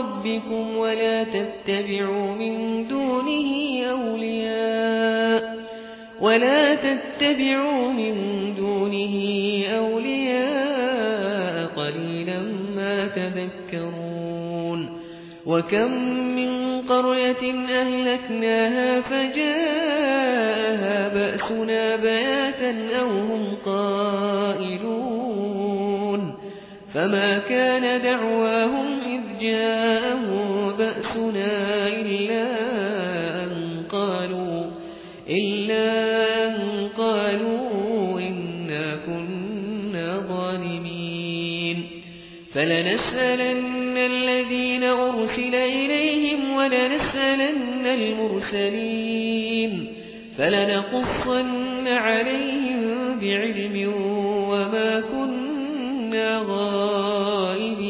ربكم ولا تتبعوا من دونه أولياء ولا تتبعوا من دونه أولياء قليلا ما تذكرون وكم من قرية أهلكناها فجاءها بأسنا بياتا أو هم قائلون فما كان دعواهم جاءهم بأسنا إلا أن قالوا إلا أن قالوا إنا كنا ظالمين. فلنسألن الذين أرسل إليهم ولنسألن المرسلين. فلنقصن عليهم بعلم وما كنا غائبين.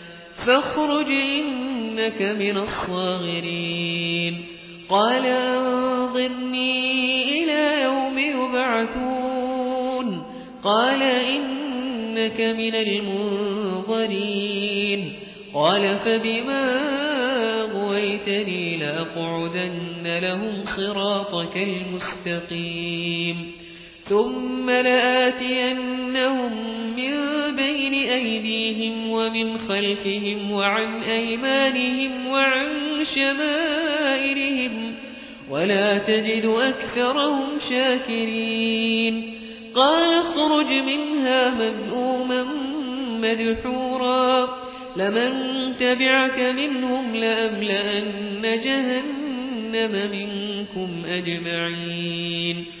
فاخرج إنك من الصاغرين. قال أنظرني إلى يوم يبعثون. قال إنك من المنظرين. قال فبما أغويتني لأقعدن لهم صراطك المستقيم. ثم لآتينهم من بين أيديهم ومن خلفهم وعن أيمانهم وعن شمائرهم ولا تجد أكثرهم شاكرين. قال اخرج منها مذءوما مدحورا. لمن تبعك منهم لأملأن جهنم منكم أجمعين.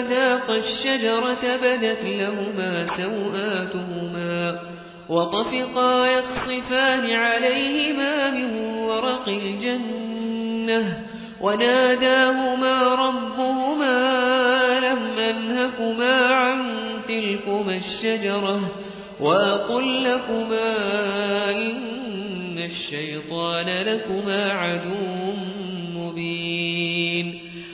ذاق الشجرة بدت لهما سوآتهما وطفقا يخصفان عليهما من ورق الجنة وناداهما ربهما لم أنهكما عن تلكما الشجرة وأقل لكما إن الشيطان لكما عدو مبين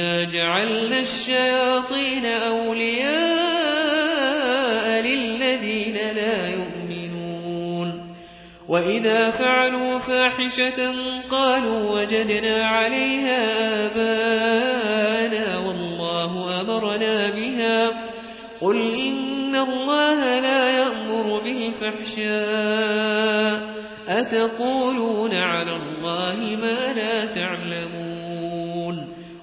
إنا جعلنا الشياطين أولياء للذين لا يؤمنون وإذا فعلوا فاحشة قالوا وجدنا عليها آبانا والله أمرنا بها قل إن الله لا يأمر بالفحشاء أتقولون على الله ما لا تعلمون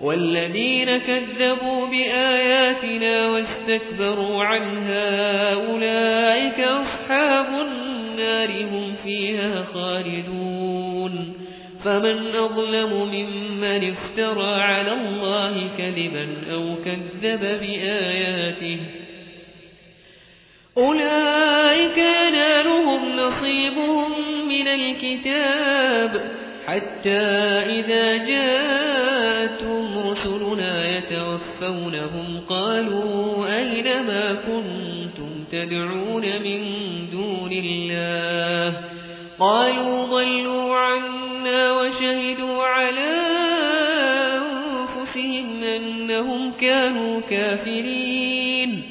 والذين كذبوا بآياتنا واستكبروا عنها أولئك أصحاب النار هم فيها خالدون فمن أظلم ممن افترى على الله كذبا أو كذب بآياته أولئك ينالهم نصيبهم من الكتاب حتى إذا جاءتهم يتوفونهم قالوا أين ما كنتم تدعون من دون الله قالوا ضلوا عنا وشهدوا على أنفسهم أنهم كانوا كافرين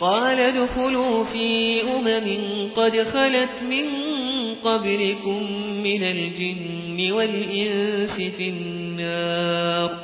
قال ادخلوا في أمم قد خلت من قبلكم من الجن والإنس في النار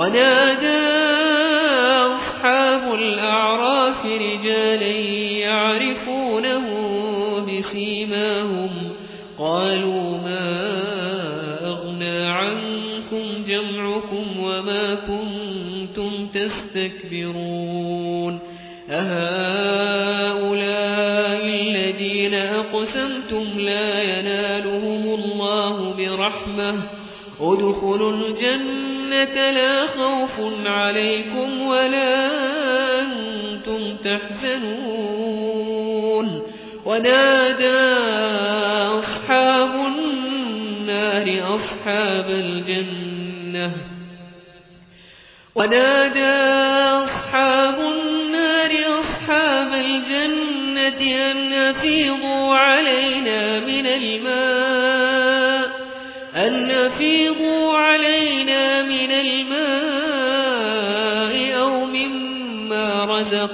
ونادى أصحاب الأعراف رجالا يعرفونه بسيماهم. قالوا ما أغنى عنكم جمعكم وما كنتم تستكبرون. أهؤلاء الذين أقسمتم لا ينالهم الله برحمة. ادخلوا الجنة لا خوف عليكم ولا أنتم تحزنون. ونادى أصحاب النار أصحاب الجنة. ونادى أصحاب النار أصحاب الجنة أن أفيضوا علينا من الماء. أن أفيضوا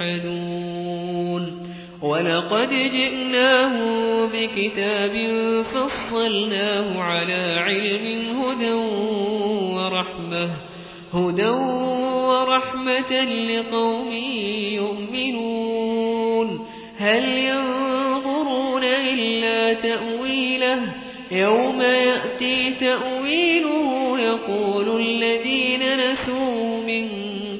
يجحدون ولقد جئناهم بكتاب فصلناه على علم هدى ورحمة هدى ورحمة لقوم يؤمنون. هل ينظرون إلا تأويله؟ يوم يأتي تأويله يقول الذين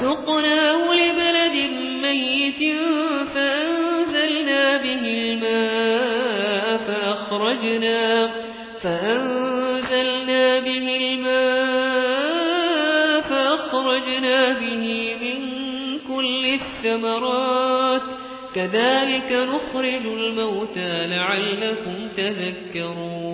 سقناه لبلد ميت فأنزلنا به الماء فأخرجنا فأنزلنا به الماء فأخرجنا به من كل الثمرات. كذلك نخرج الموتى لعلكم تذكرون.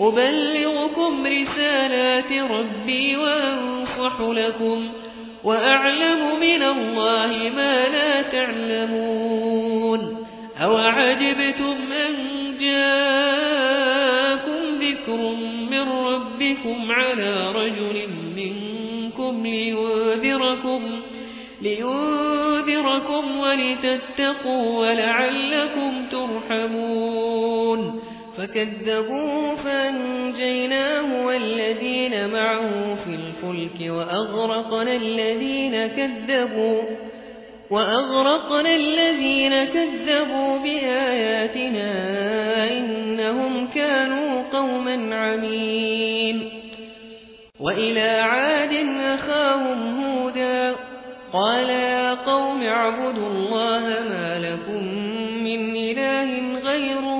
أبلغكم رسالات ربي وأنصح لكم وأعلم من الله ما لا تعلمون أوعجبتم أن جاءكم ذكر من ربكم على رجل منكم لينذركم لينذركم ولتتقوا ولعلكم ترحمون فكذبوه فأنجيناه والذين معه في الفلك وأغرقنا الذين كذبوا وأغرقنا الذين كذبوا بآياتنا إنهم كانوا قوما عمين وإلى عاد أخاهم هودا قال يا قوم اعبدوا الله ما لكم من إله غيره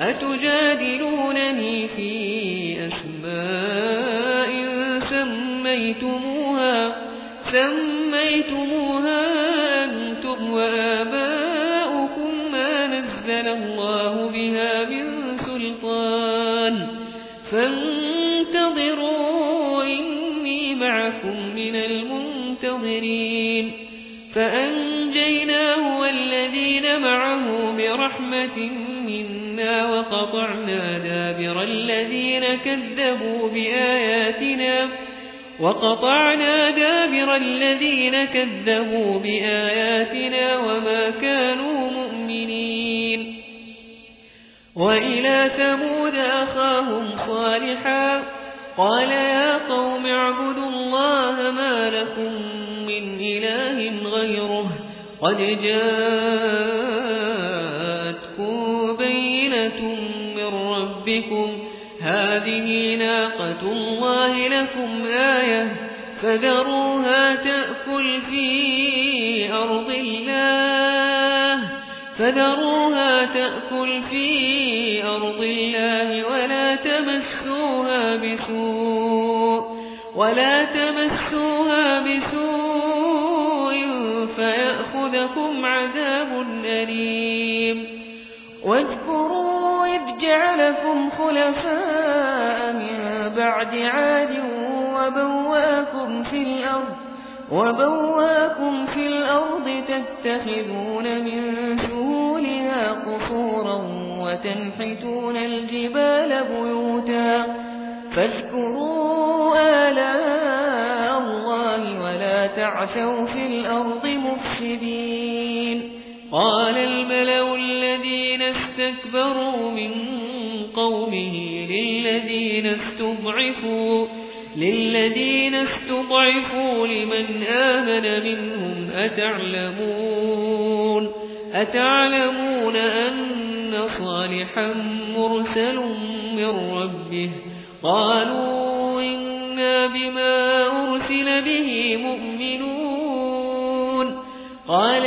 أتجادلونني في أسماء سميتموها سميتموها أنتم وآباؤكم وقطعنا دابر الذين كذبوا بآياتنا وقطعنا دابر الذين كذبوا بآياتنا وما كانوا مؤمنين. وإلى ثمود أخاهم صالحا قال يا قوم اعبدوا الله ما لكم من إله غيره قد جاءتكم ربكم. هذه ناقة الله لكم آية فذروها تأكل في أرض الله. فذروها تأكل في أرض الله ولا تمسوها بسوء ولا تمسوها بسوء فيأخذكم عذاب أليم. واذكروا إذ جعلكم خلفاء من بعد عاد وبواكم في الأرض وبواكم في الأرض تتخذون من سهولها قصورا وتنحتون الجبال بيوتا. فاذكروا آلاء الله ولا تعثوا في الأرض مفسدين. قال الملأ الذين استكبروا من للذين استضعفوا للذين استضعفوا لمن آمن منهم أتعلمون أتعلمون أن صالحا مرسل من ربه؟ قالوا إنا بما أرسل به مؤمنون. قال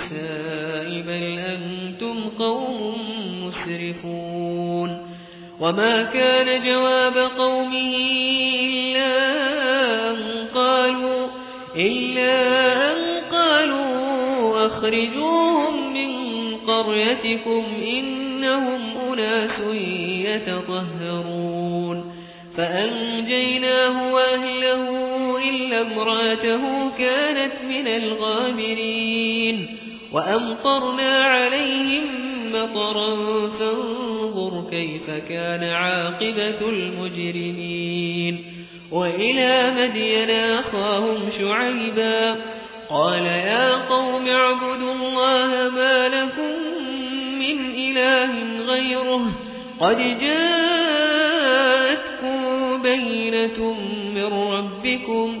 النساء بل أنتم قوم مسرفون وما كان جواب قومه إلا أن قالوا, إلا أن قالوا أخرجوهم من قريتكم إنهم أناس يتطهرون فأنجيناه وأهله إلا امرأته كانت من الغابرين وأمطرنا عليهم مطرا فانظر كيف كان عاقبة المجرمين. وإلى مدين أخاهم شعيبا قال يا قوم اعبدوا الله ما لكم من إله غيره قد جاءتكم بينة من ربكم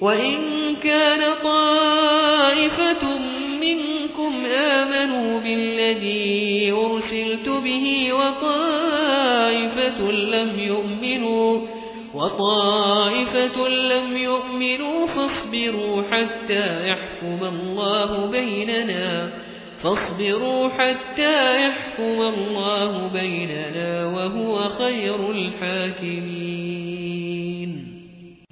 وإن كان طائفة منكم آمنوا بالذي أرسلت به وطائفة لم يؤمنوا وطائفة لم يؤمنوا فاصبروا حتى يحكم الله بيننا فاصبروا حتى يحكم الله بيننا وهو خير الحاكمين.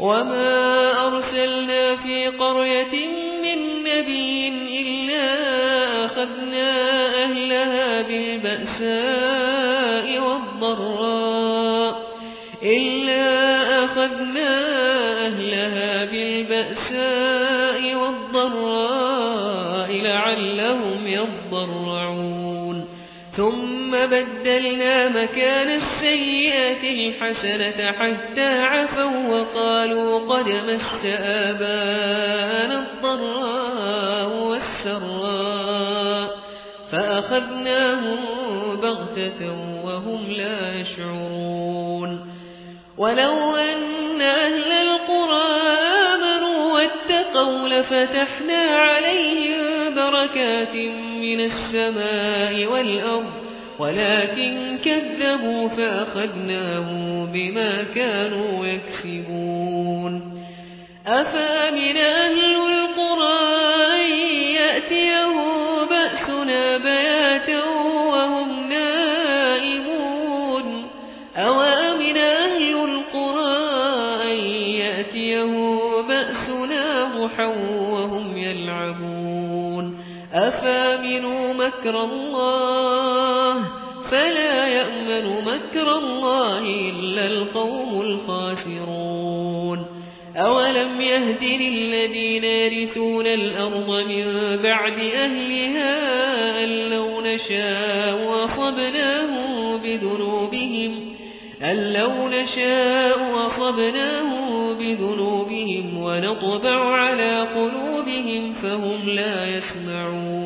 وما أرسلنا في قرية من نبي إلا أخذنا أهلها بالبأساء والضراء إلا أخذنا أهلها بالبأساء والضراء لعلهم يضرعون ثم بدلنا مكان السيئة الحسنة حتى عفوا وقالوا قد مست آبانا الضراء والسراء فأخذناهم بغتة وهم لا يشعرون ولو أن أهل القرى آمنوا واتقوا لفتحنا عليهم بركات من السماء والأرض ولكن كذبوا فأخذناه بما كانوا يكسبون. أفأمن أهل القرى أن يأتيه بأسنا بياتا وهم نائمون؟ أوأمن أهل القرى أن يأتيه بأسنا ضحى وهم يلعبون؟ أفأمنوا مكر الله فلا يأمن مكر الله إلا القوم الخاسرون. أولم يهد للذين يرثون الأرض من بعد أهلها أن لو نشاء أصبناهم بذنوبهم أن لو نشاء أصبناهم بذنوبهم ونطبع على قلوبهم فهم لا يسمعون.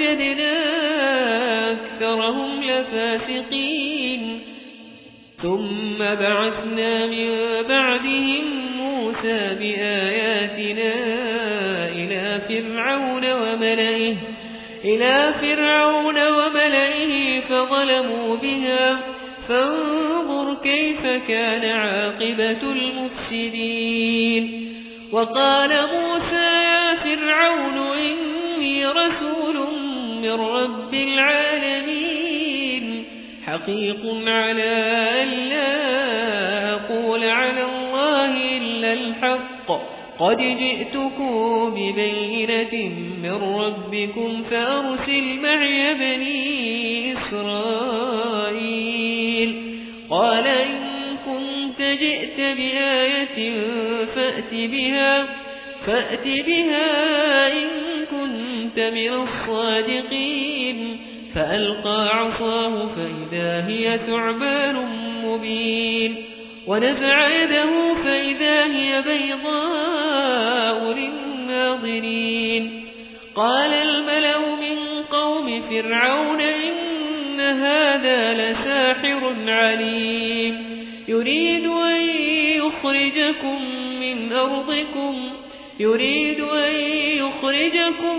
وجدنا أكثرهم لفاسقين. ثم بعثنا من بعدهم موسى بآياتنا إلى فرعون وملئه إلى فرعون وملئه فظلموا بها. فانظر كيف كان عاقبة المفسدين. وقال موسى يا فرعون إني رسول من رب العالمين. حقيق على أن لا أقول على الله إلا الحق. قد جئتكم ببينة من ربكم فأرسل معي بني إسرائيل. قال إن كنت جئت بآية فأت بها فأت بها إن كنت من الصادقين. فألقى عصاه فإذا هي ثعبان مبين. ونزع يده فإذا هي بيضاء للناظرين. قال الملأ من قوم فرعون إن هذا لساحر عليم. يريد أن يخرجكم من أرضكم. يريد أن يخرجكم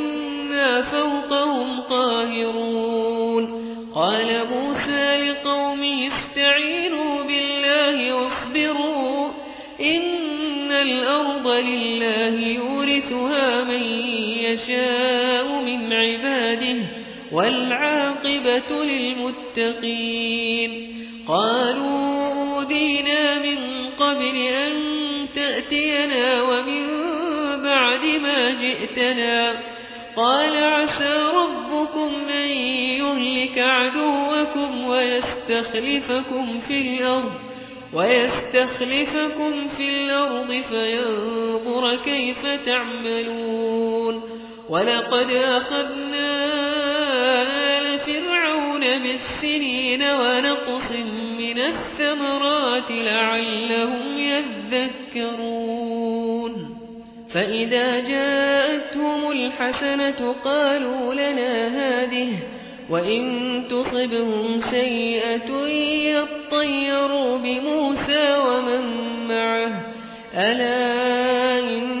للمتقين. قالوا أودينا من قبل أن تأتينا ومن بعد ما جئتنا. قال عسى ربكم أن يهلك عدوكم ويستخلفكم في الأرض ويستخلفكم في الأرض فينظر كيف تعملون. ولقد أخذنا بالسنين ونقص من الثمرات لعلهم يذكرون. فإذا جاءتهم الحسنة قالوا لنا هذه وإن تصبهم سيئة يطيروا بموسى ومن معه. ألا إنما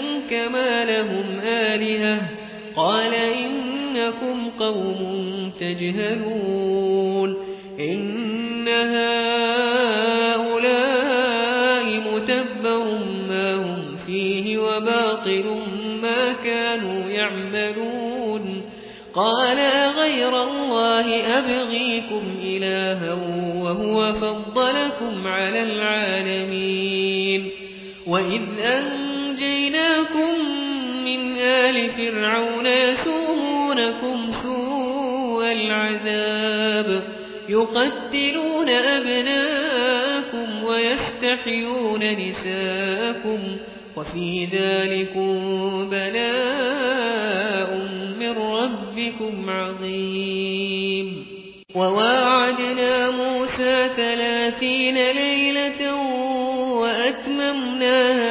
كما لهم آلهة قال إن إنكم قوم تجهلون إن هؤلاء متبر ما هم فيه وباطل ما كانوا يعملون قال غير الله أبغيكم إلها وهو فضلكم على العالمين وإذ أنجيناكم من آل فرعون يسومونكم سوء العذاب يقتلون أبناءكم ويستحيون نساءكم وفي ذلكم بلاء من ربكم عظيم وواعدنا موسى ثلاثين ليلة وأتممناها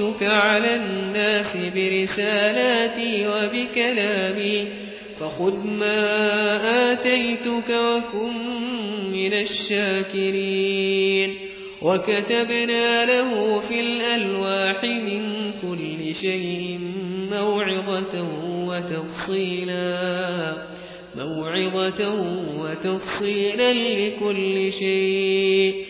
اصطفيتك على الناس برسالاتي وبكلامي فخذ ما آتيتك وكن من الشاكرين وكتبنا له في الألواح من كل شيء موعظة وتفصيلا موعظة وتفصيلا لكل شيء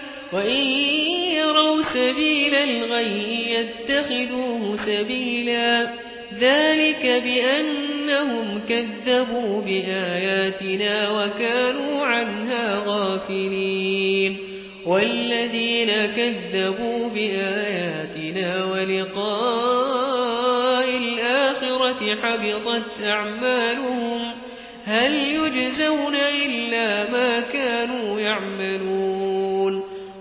وإن يروا سبيل الغي يتخذوه سبيلا. ذلك بأنهم كذبوا بآياتنا وكانوا عنها غافلين. والذين كذبوا بآياتنا ولقاء الآخرة حبطت أعمالهم. هل يجزون إلا ما كانوا يعملون؟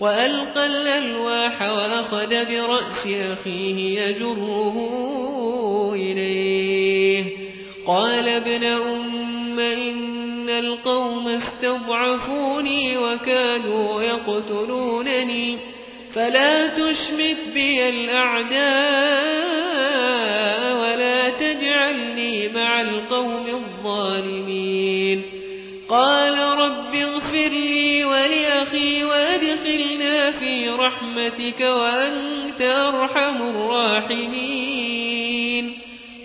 وألقى الألواح وأخذ برأس أخيه يجره إليه. قال ابن أم إن القوم استضعفوني وكانوا يقتلونني فلا تشمت بي الأعداء ولا تجعلني مع القوم الظالمين. قال لي ولأخي وأدخلنا في رحمتك وأنت أرحم الراحمين.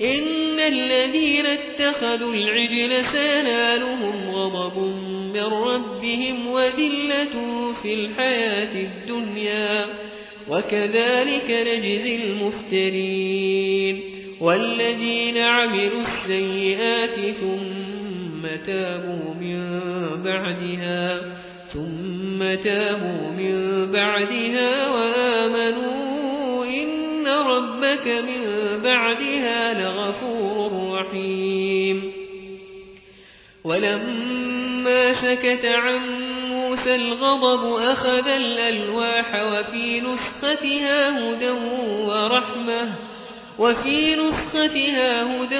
إن الذين اتخذوا العجل سينالهم غضب من ربهم وذلة في الحياة الدنيا. وكذلك نجزي المفترين. والذين عملوا السيئات ثم تابوا من بعدها. ثم تابوا من بعدها وآمنوا إن ربك من بعدها لغفور رحيم. ولما سكت عن موسى الغضب أخذ الألواح وفي نسختها هدى ورحمة وفي نسختها هدى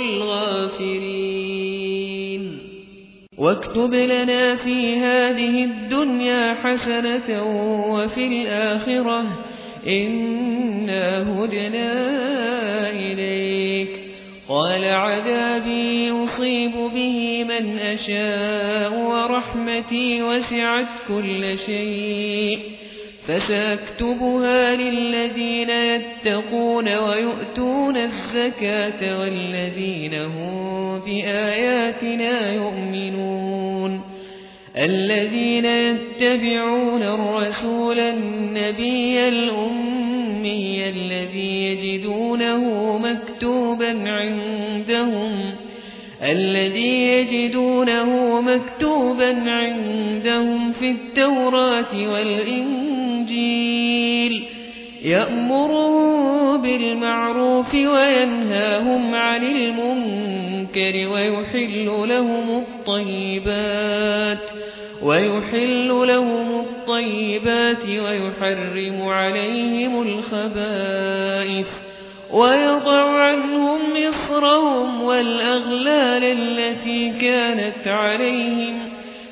واكتب لنا في هذه الدنيا حسنة وفي الآخرة. إنا هدنا إليك. قال عذابي يصيب به من أشاء ورحمتي وسعت كل شيء. فسأكتبها للذين يتقون ويؤتون الزكاة والذين هم بآياتنا يؤمنون. الذين يتبعون الرسول النبي الأمي الذي يجدونه مكتوبا عندهم الذي يجدونه مكتوبا عندهم في التوراة والإنجيل يأمرهم بالمعروف وينهاهم عن المنكر ويحل لهم الطيبات ويحل لهم الطيبات ويحرم عليهم الخبائث ويضع عنهم مصرهم والأغلال التي كانت عليهم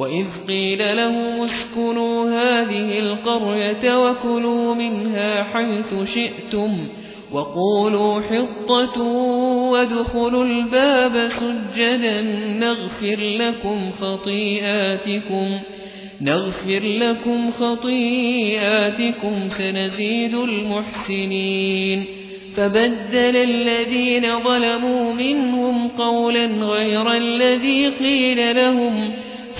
وإذ قيل لهم اسكنوا هذه القرية وكلوا منها حيث شئتم وقولوا حطة وادخلوا الباب سجدا نغفر لكم خطيئاتكم نغفر لكم خطيئاتكم سنزيد المحسنين فبدل الذين ظلموا منهم قولا غير الذي قيل لهم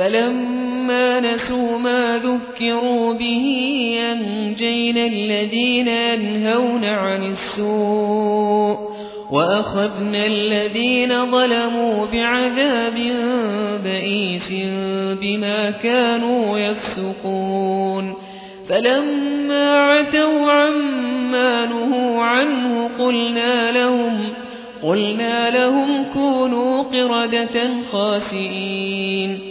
فلما نسوا ما ذكروا به أنجينا الذين ينهون عن السوء وأخذنا الذين ظلموا بعذاب بئيس بما كانوا يفسقون فلما عتوا عما نهوا عنه قلنا لهم قلنا لهم كونوا قردة خاسئين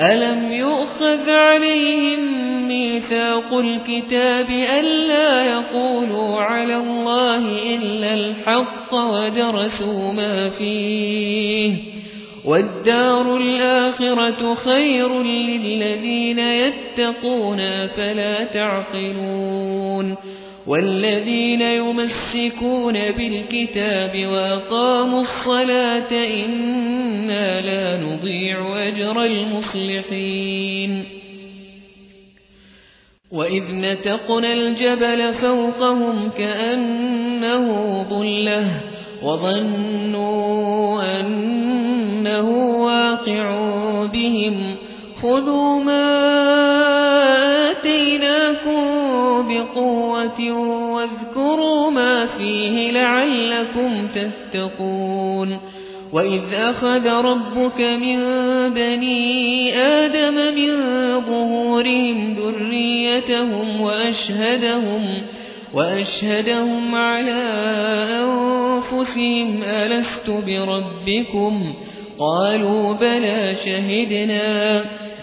ألم يؤخذ عليهم ميثاق الكتاب ألا يقولوا على الله إلا الحق ودرسوا ما فيه والدار الآخرة خير للذين يتقون فلا تعقلون والذين يمسكون بالكتاب وأقاموا الصلاة إنا لا نضيع أجر المصلحين. وإذ نتقنا الجبل فوقهم كأنه ظلة وظنوا أنه واقع بهم. خذوا ما بقوة واذكروا ما فيه لعلكم تتقون وإذ أخذ ربك من بني آدم من ظهورهم ذريتهم وأشهدهم وأشهدهم على أنفسهم ألست بربكم؟ قالوا بلى شهدنا.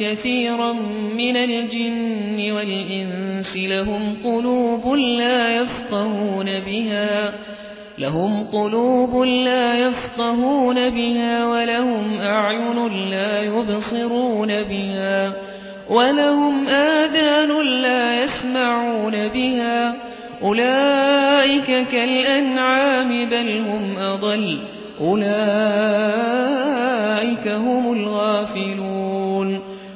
كثيرا من الجن والإنس لهم قلوب لا يفقهون بها لهم قلوب لا يفقهون بها ولهم أعين لا يبصرون بها ولهم آذان لا يسمعون بها. أولئك كالأنعام بل هم أضل أولئك هم الغافلون.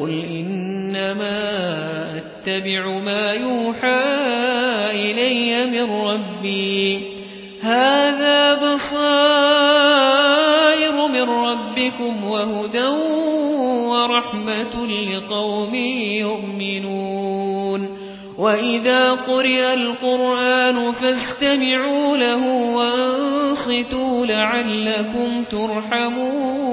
قل إنما أتبع ما يوحى إلي من ربي. هذا بصائر من ربكم وهدى ورحمة لقوم يؤمنون. وإذا قرئ القرآن فاستمعوا له وانصتوا لعلكم ترحمون.